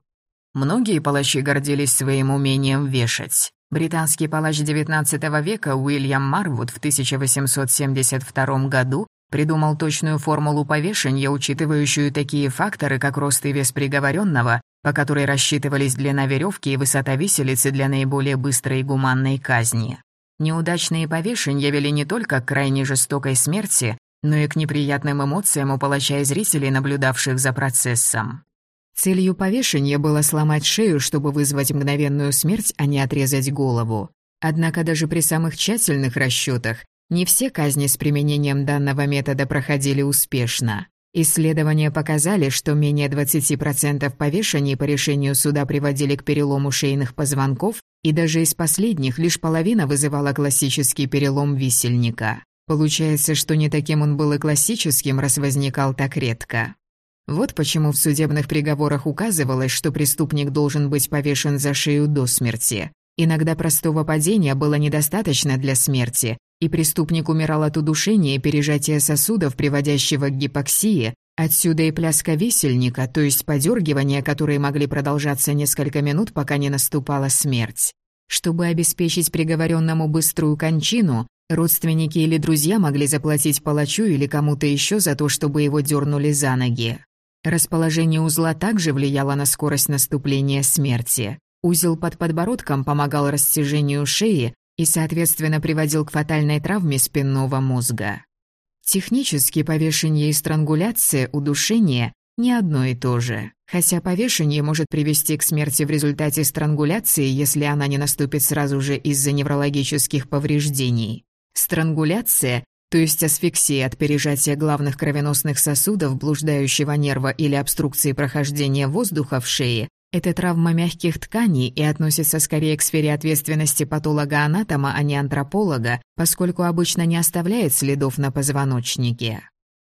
[SPEAKER 1] Многие палачи гордились своим умением вешать. Британский палач XIX века Уильям Марвуд в 1872 году придумал точную формулу повешения, учитывающую такие факторы, как рост и вес приговоренного, по которой рассчитывались длина веревки и высота виселицы для наиболее быстрой и гуманной казни. Неудачные повешения вели не только к крайне жестокой смерти, но и к неприятным эмоциям у и зрителей, наблюдавших за процессом. Целью повешения было сломать шею, чтобы вызвать мгновенную смерть, а не отрезать голову. Однако даже при самых тщательных расчетах не все казни с применением данного метода проходили успешно. Исследования показали, что менее 20% повешений по решению суда приводили к перелому шейных позвонков, и даже из последних лишь половина вызывала классический перелом висельника. Получается, что не таким он был и классическим, раз возникал так редко. Вот почему в судебных приговорах указывалось, что преступник должен быть повешен за шею до смерти. Иногда простого падения было недостаточно для смерти, и преступник умирал от удушения и пережатия сосудов, приводящего к гипоксии, отсюда и пляска висельника, то есть подергивания, которые могли продолжаться несколько минут, пока не наступала смерть. Чтобы обеспечить приговоренному быструю кончину, Родственники или друзья могли заплатить палачу или кому-то еще за то, чтобы его дернули за ноги. Расположение узла также влияло на скорость наступления смерти. Узел под подбородком помогал растяжению шеи и, соответственно, приводил к фатальной травме спинного мозга. Технически повешение и странгуляция, удушение – не одно и то же. Хотя повешение может привести к смерти в результате странгуляции, если она не наступит сразу же из-за неврологических повреждений. Странгуляция, то есть асфиксия от пережатия главных кровеносных сосудов, блуждающего нерва или обструкции прохождения воздуха в шее, это травма мягких тканей и относится скорее к сфере ответственности патолога-анатома, а не антрополога, поскольку обычно не оставляет следов на позвоночнике.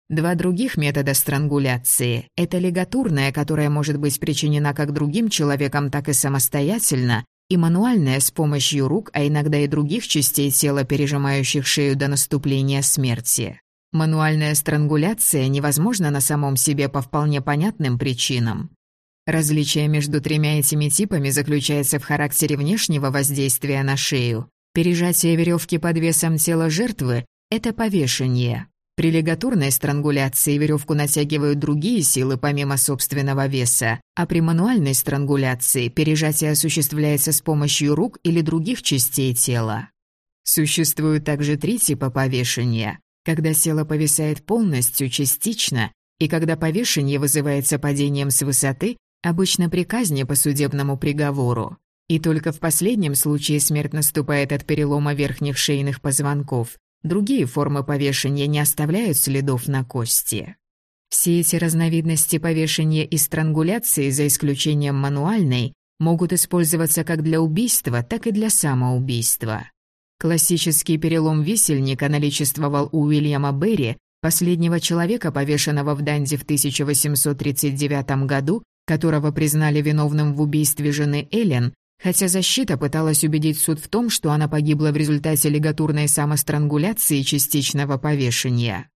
[SPEAKER 1] Два других метода странгуляции – это лигатурная, которая может быть причинена как другим человеком, так и самостоятельно, и мануальная с помощью рук, а иногда и других частей тела, пережимающих шею до наступления смерти. Мануальная странгуляция невозможна на самом себе по вполне понятным причинам. Различие между тремя этими типами заключается в характере внешнего воздействия на шею. Пережатие веревки под весом тела жертвы – это повешение. При лигатурной странгуляции веревку натягивают другие силы помимо собственного веса, а при мануальной странгуляции пережатие осуществляется с помощью рук или других частей тела. Существуют также три типа повешения. Когда тело повисает полностью, частично, и когда повешение вызывается падением с высоты, обычно при казни по судебному приговору. И только в последнем случае смерть наступает от перелома верхних шейных позвонков, Другие формы повешения не оставляют следов на кости. Все эти разновидности повешения и странгуляции, за исключением мануальной, могут использоваться как для убийства, так и для самоубийства. Классический перелом висельника наличествовал у Уильяма Берри, последнего человека, повешенного в Данди в 1839 году, которого признали виновным в убийстве жены Эллен, хотя защита пыталась убедить суд в том, что она погибла в результате лигатурной самострангуляции частичного повешения.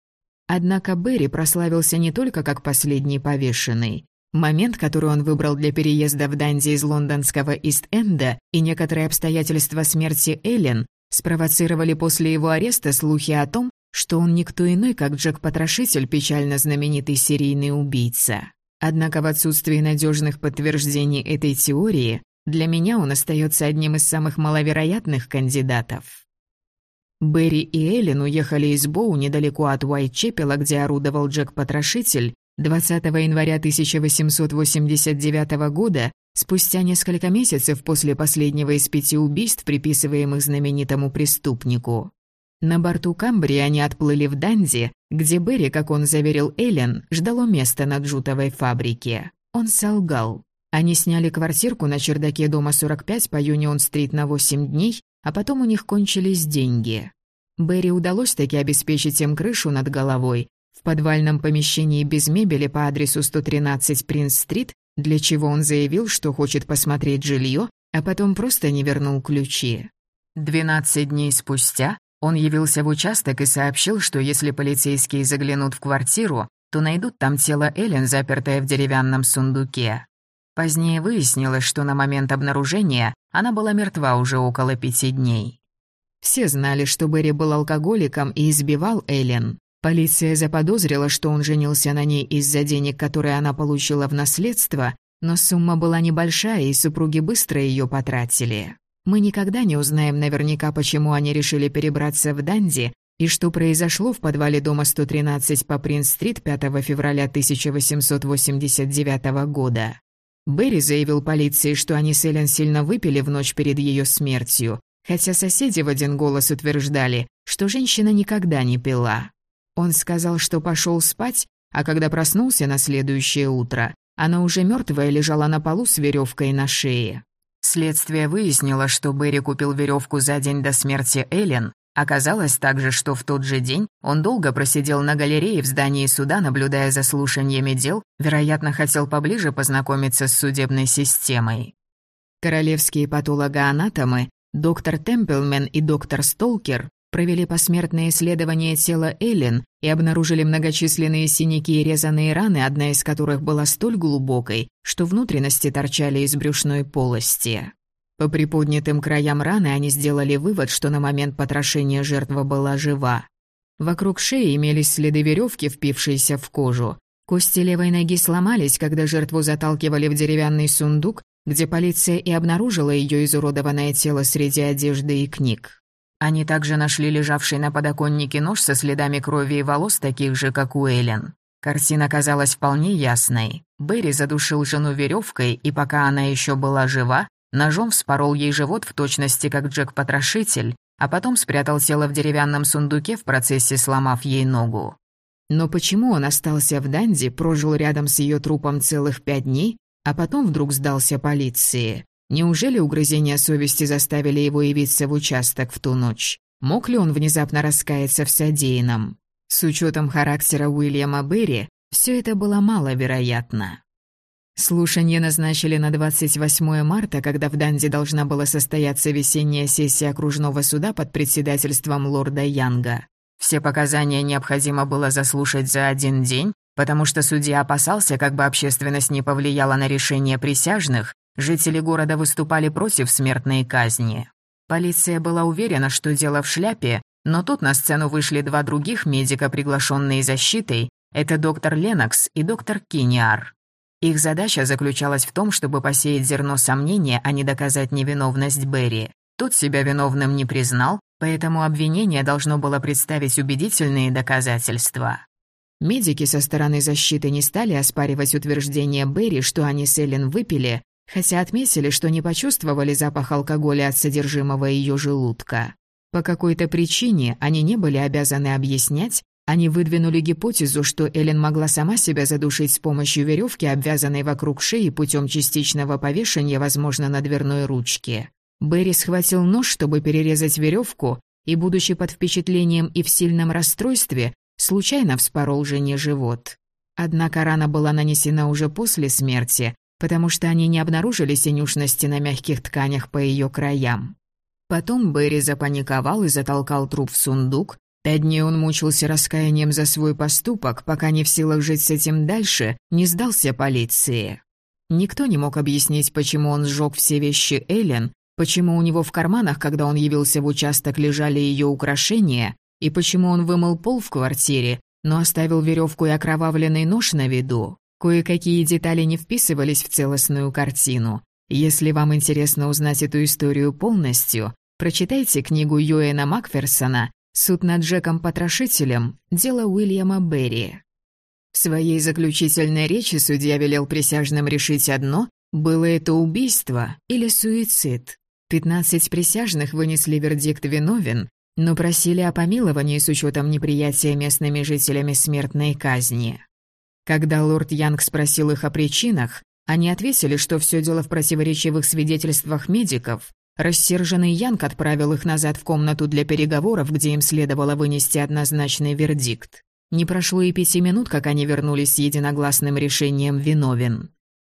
[SPEAKER 1] Однако Берри прославился не только как последний повешенный. Момент, который он выбрал для переезда в Данди из лондонского Ист-Энда и некоторые обстоятельства смерти Эллен спровоцировали после его ареста слухи о том, что он никто иной, как Джек-потрошитель, печально знаменитый серийный убийца. Однако в отсутствии надежных подтверждений этой теории, для меня он остается одним из самых маловероятных кандидатов. Берри и Эллен уехали из Боу недалеко от Уайт-Чепела, где орудовал Джек-потрошитель, 20 января 1889 года, спустя несколько месяцев после последнего из пяти убийств, приписываемых знаменитому преступнику. На борту Камбри они отплыли в Данди, где Берри, как он заверил Эллен, ждало места на джутовой фабрике. Он солгал. Они сняли квартирку на чердаке дома 45 по Юнион-стрит на 8 дней, а потом у них кончились деньги. Берри удалось таки обеспечить им крышу над головой в подвальном помещении без мебели по адресу 113 Принц-стрит, для чего он заявил, что хочет посмотреть жилье, а потом просто не вернул ключи. 12 дней спустя он явился в участок и сообщил, что если полицейские заглянут в квартиру, то найдут там тело Эллен, запертое в деревянном сундуке. Позднее выяснилось, что на момент обнаружения она была мертва уже около пяти дней. Все знали, что Берри был алкоголиком и избивал Эллен. Полиция заподозрила, что он женился на ней из-за денег, которые она получила в наследство, но сумма была небольшая, и супруги быстро ее потратили. Мы никогда не узнаем наверняка, почему они решили перебраться в Данди и что произошло в подвале дома 113 по Принц-стрит 5 февраля 1889 года. Берри заявил полиции, что они с Эллен сильно выпили в ночь перед ее смертью, хотя соседи в один голос утверждали, что женщина никогда не пила. Он сказал, что пошел спать, а когда проснулся на следующее утро, она уже мертвая лежала на полу с веревкой на шее. Следствие выяснило, что Берри купил веревку за день до смерти Эллен, Оказалось также, что в тот же день он долго просидел на галерее в здании суда, наблюдая за слушаниями дел, вероятно, хотел поближе познакомиться с судебной системой. Королевские патологоанатомы, доктор Темпелмен и доктор Столкер провели посмертное исследование тела Эллен и обнаружили многочисленные синяки и резаные раны, одна из которых была столь глубокой, что внутренности торчали из брюшной полости. По приподнятым краям раны они сделали вывод, что на момент потрошения жертва была жива. Вокруг шеи имелись следы веревки, впившиеся в кожу. Кости левой ноги сломались, когда жертву заталкивали в деревянный сундук, где полиция и обнаружила ее изуродованное тело среди одежды и книг. Они также нашли лежавший на подоконнике нож со следами крови и волос, таких же, как у Эллен. Картина казалась вполне ясной. Берри задушил жену веревкой, и пока она еще была жива, Ножом вспорол ей живот в точности, как Джек-потрошитель, а потом спрятал тело в деревянном сундуке в процессе сломав ей ногу. Но почему он остался в Данди, прожил рядом с ее трупом целых пять дней, а потом вдруг сдался полиции? Неужели угрызения совести заставили его явиться в участок в ту ночь? Мог ли он внезапно раскаяться в содеянном? С учетом характера Уильяма Берри, все это было маловероятно. Слушание назначили на 28 марта, когда в Данди должна была состояться весенняя сессия окружного суда под председательством лорда Янга. Все показания необходимо было заслушать за один день, потому что судья опасался, как бы общественность не повлияла на решение присяжных, жители города выступали против смертной казни. Полиция была уверена, что дело в шляпе, но тут на сцену вышли два других медика, приглашенные защитой, это доктор Ленокс и доктор Киниар. Их задача заключалась в том, чтобы посеять зерно сомнения, а не доказать невиновность Берри. Тот себя виновным не признал, поэтому обвинение должно было представить убедительные доказательства. Медики со стороны защиты не стали оспаривать утверждение Берри, что они с Эллен выпили, хотя отметили, что не почувствовали запах алкоголя от содержимого ее желудка. По какой-то причине они не были обязаны объяснять, Они выдвинули гипотезу, что Эллен могла сама себя задушить с помощью веревки, обвязанной вокруг шеи путем частичного повешения, возможно, на дверной ручке. Берри схватил нож, чтобы перерезать веревку, и, будучи под впечатлением и в сильном расстройстве, случайно вспорол жене живот. Однако рана была нанесена уже после смерти, потому что они не обнаружили синюшности на мягких тканях по ее краям. Потом Берри запаниковал и затолкал труп в сундук, Пять дней он мучился раскаянием за свой поступок, пока не в силах жить с этим дальше, не сдался полиции. Никто не мог объяснить, почему он сжег все вещи Эллен, почему у него в карманах, когда он явился в участок, лежали ее украшения, и почему он вымыл пол в квартире, но оставил веревку и окровавленный нож на виду. Кое-какие детали не вписывались в целостную картину. Если вам интересно узнать эту историю полностью, прочитайте книгу Юэна Макферсона Суд над Джеком-потрошителем – дело Уильяма Берри. В своей заключительной речи судья велел присяжным решить одно – было это убийство или суицид. Пятнадцать присяжных вынесли вердикт виновен, но просили о помиловании с учетом неприятия местными жителями смертной казни. Когда лорд Янг спросил их о причинах, они ответили, что все дело в противоречивых свидетельствах медиков, Рассерженный Янг отправил их назад в комнату для переговоров, где им следовало вынести однозначный вердикт. Не прошло и пяти минут, как они вернулись с единогласным решением «виновен».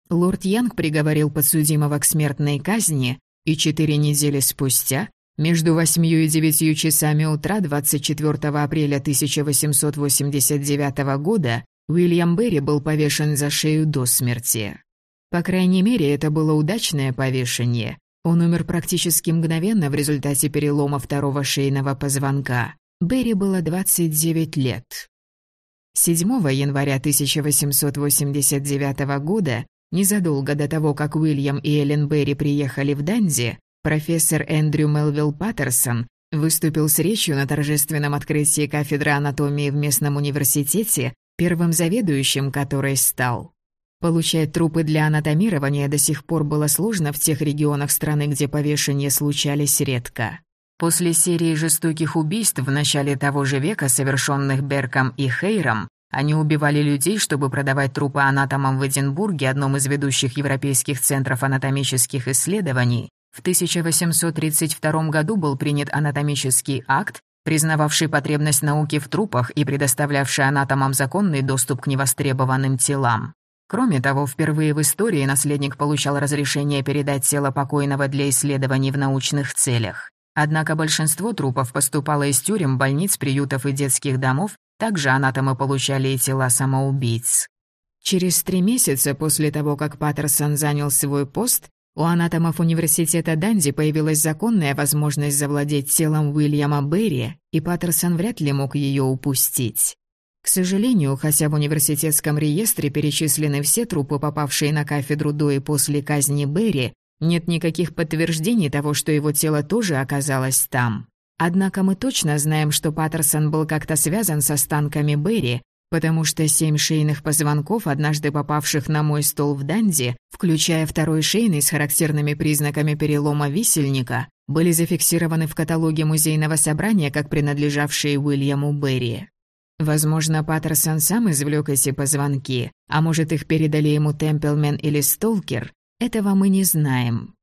[SPEAKER 1] Лорд Янг приговорил подсудимого к смертной казни, и четыре недели спустя, между восьмью и девятью часами утра 24 апреля 1889 года, Уильям Берри был повешен за шею до смерти. По крайней мере, это было удачное повешение, он умер практически мгновенно в результате перелома второго шейного позвонка. Берри было 29 лет. 7 января 1889 года, незадолго до того, как Уильям и Эллен Берри приехали в Данзи, профессор Эндрю Мелвилл Паттерсон выступил с речью на торжественном открытии кафедры анатомии в местном университете, первым заведующим которой стал Получать трупы для анатомирования до сих пор было сложно в тех регионах страны, где повешения случались редко. После серии жестоких убийств в начале того же века, совершенных Берком и Хейром, они убивали людей, чтобы продавать трупы анатомам в Эдинбурге, одном из ведущих европейских центров анатомических исследований. В 1832 году был принят анатомический акт, признававший потребность науки в трупах и предоставлявший анатомам законный доступ к невостребованным телам. Кроме того, впервые в истории наследник получал разрешение передать тело покойного для исследований в научных целях. Однако большинство трупов поступало из тюрем, больниц, приютов и детских домов, также анатомы получали и тела самоубийц. Через три месяца после того, как Паттерсон занял свой пост, у анатомов университета Данди появилась законная возможность завладеть телом Уильяма Берри, и Паттерсон вряд ли мог ее упустить. К сожалению, хотя в университетском реестре перечислены все трупы, попавшие на кафедру до и после казни Берри, нет никаких подтверждений того, что его тело тоже оказалось там. Однако мы точно знаем, что Паттерсон был как-то связан с останками Берри, потому что семь шейных позвонков, однажды попавших на мой стол в Данди, включая второй шейный с характерными признаками перелома висельника, были зафиксированы в каталоге музейного собрания как принадлежавшие Уильяму Берри. Возможно, Паттерсон сам извлек эти позвонки, а может, их передали ему Темплмен или Столкер, этого мы не знаем.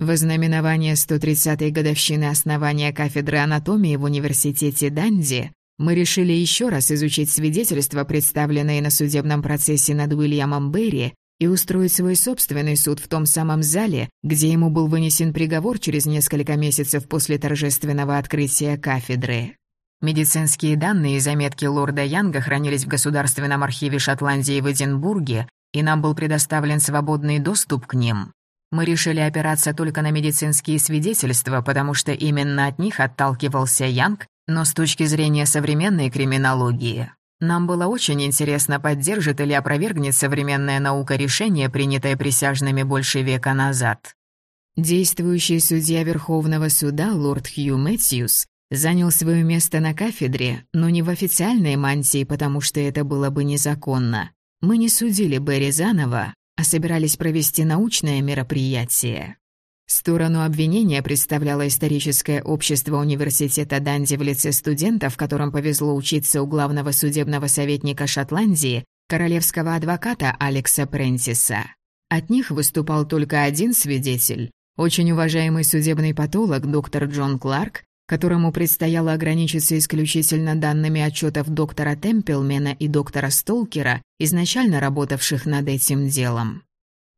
[SPEAKER 1] В знаменование 130-й годовщины основания кафедры анатомии в университете Данди мы решили еще раз изучить свидетельства, представленные на судебном процессе над Уильямом Берри, и устроить свой собственный суд в том самом зале, где ему был вынесен приговор через несколько месяцев после торжественного открытия кафедры. Медицинские данные и заметки лорда Янга хранились в Государственном архиве Шотландии в Эдинбурге, и нам был предоставлен свободный доступ к ним. Мы решили опираться только на медицинские свидетельства, потому что именно от них отталкивался Янг, но с точки зрения современной криминологии. Нам было очень интересно, поддержит или опровергнет современная наука решение, принятое присяжными больше века назад. Действующий судья Верховного суда лорд Хью Мэтьюс Занял свое место на кафедре, но не в официальной мантии, потому что это было бы незаконно. Мы не судили Берри заново, а собирались провести научное мероприятие. Сторону обвинения представляло историческое общество университета Данди в лице студентов, которым повезло учиться у главного судебного советника Шотландии, королевского адвоката Алекса Прентиса. От них выступал только один свидетель, очень уважаемый судебный патолог доктор Джон Кларк, которому предстояло ограничиться исключительно данными отчетов доктора Темпелмена и доктора Столкера, изначально работавших над этим делом.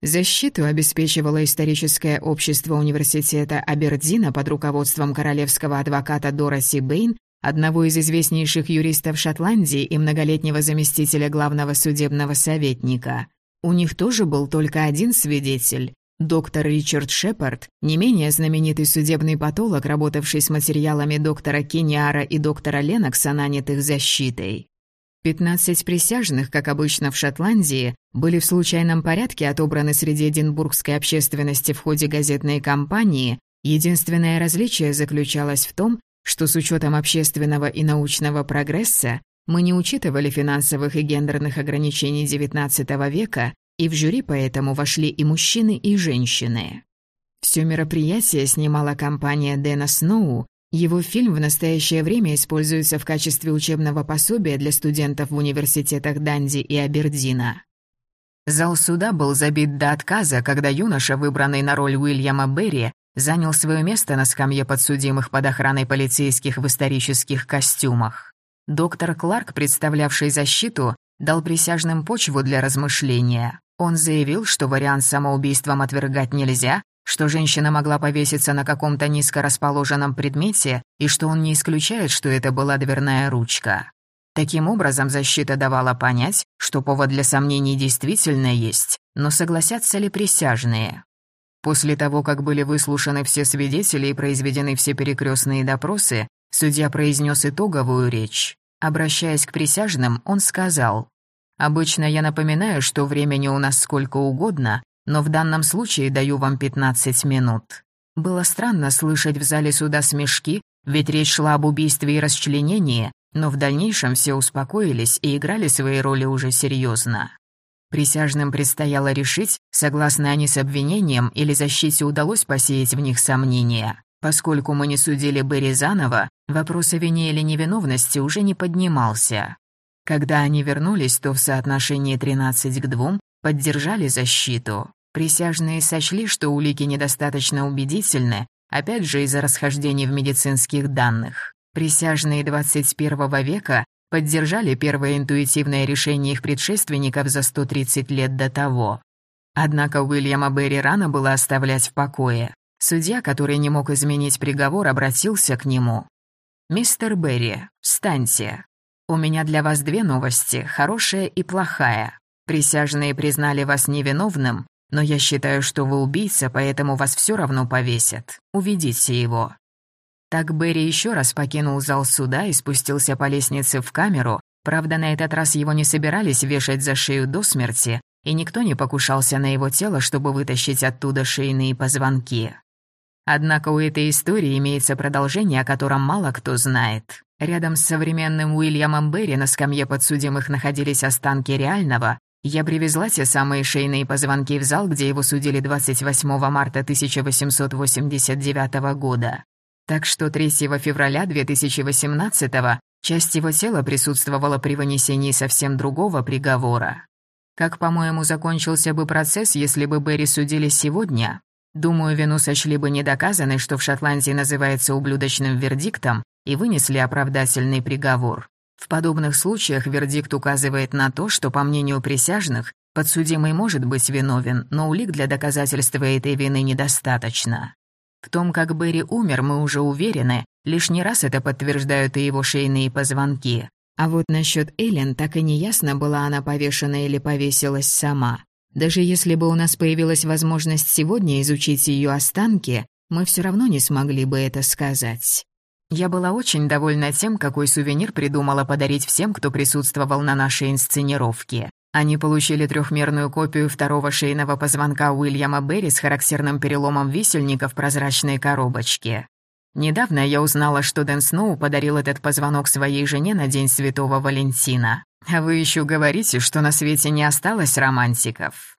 [SPEAKER 1] Защиту обеспечивало историческое общество университета Абердина под руководством королевского адвоката Дороси Бэйн, одного из известнейших юристов Шотландии и многолетнего заместителя главного судебного советника. У них тоже был только один свидетель – доктор Ричард Шепард, не менее знаменитый судебный патолог, работавший с материалами доктора Киньяра и доктора Ленокса, нанятых защитой. Пятнадцать присяжных, как обычно в Шотландии, были в случайном порядке отобраны среди эдинбургской общественности в ходе газетной кампании. Единственное различие заключалось в том, что с учетом общественного и научного прогресса мы не учитывали финансовых и гендерных ограничений XIX века, и в жюри поэтому вошли и мужчины, и женщины. Все мероприятие снимала компания Дэна Сноу, его фильм в настоящее время используется в качестве учебного пособия для студентов в университетах Данди и Абердина. Зал суда был забит до отказа, когда юноша, выбранный на роль Уильяма Берри, занял свое место на скамье подсудимых под охраной полицейских в исторических костюмах. Доктор Кларк, представлявший защиту, дал присяжным почву для размышления. Он заявил, что вариант самоубийством отвергать нельзя, что женщина могла повеситься на каком-то низко расположенном предмете и что он не исключает, что это была дверная ручка. Таким образом, защита давала понять, что повод для сомнений действительно есть, но согласятся ли присяжные? После того, как были выслушаны все свидетели и произведены все перекрестные допросы, судья произнес итоговую речь. Обращаясь к присяжным, он сказал, «Обычно я напоминаю, что времени у нас сколько угодно, но в данном случае даю вам 15 минут. Было странно слышать в зале суда смешки, ведь речь шла об убийстве и расчленении, но в дальнейшем все успокоились и играли свои роли уже серьезно. Присяжным предстояло решить, согласны они с обвинением или защите удалось посеять в них сомнения. Поскольку мы не судили Берри заново, вопрос о вине или невиновности уже не поднимался. Когда они вернулись, то в соотношении 13 к 2 поддержали защиту. Присяжные сочли, что улики недостаточно убедительны, опять же из-за расхождений в медицинских данных. Присяжные 21 века поддержали первое интуитивное решение их предшественников за 130 лет до того. Однако Уильяма Берри рано было оставлять в покое. Судья, который не мог изменить приговор, обратился к нему. «Мистер Берри, встаньте. У меня для вас две новости, хорошая и плохая. Присяжные признали вас невиновным, но я считаю, что вы убийца, поэтому вас все равно повесят. Уведите его». Так Берри еще раз покинул зал суда и спустился по лестнице в камеру. Правда, на этот раз его не собирались вешать за шею до смерти, и никто не покушался на его тело, чтобы вытащить оттуда шейные позвонки. Однако у этой истории имеется продолжение, о котором мало кто знает. Рядом с современным Уильямом Берри на скамье подсудимых находились останки реального, я привезла те самые шейные позвонки в зал, где его судили 28 марта 1889 года. Так что 3 февраля 2018 часть его тела присутствовала при вынесении совсем другого приговора. Как, по-моему, закончился бы процесс, если бы Берри судили сегодня? Думаю, вину сочли бы недоказанной, что в Шотландии называется ублюдочным вердиктом, и вынесли оправдательный приговор. В подобных случаях вердикт указывает на то, что, по мнению присяжных, подсудимый может быть виновен, но улик для доказательства этой вины недостаточно. В том, как Берри умер, мы уже уверены, лишний раз это подтверждают и его шейные позвонки. А вот насчет Эллен так и не ясно, была она повешена или повесилась сама. Даже если бы у нас появилась возможность сегодня изучить ее останки, мы все равно не смогли бы это сказать. Я была очень довольна тем, какой сувенир придумала подарить всем, кто присутствовал на нашей инсценировке. Они получили трехмерную копию второго шейного позвонка Уильяма Берри с характерным переломом висельника в прозрачной коробочке. Недавно я узнала, что Дэн Сноу подарил этот позвонок своей жене на День Святого Валентина. А вы еще говорите, что на свете не осталось романтиков.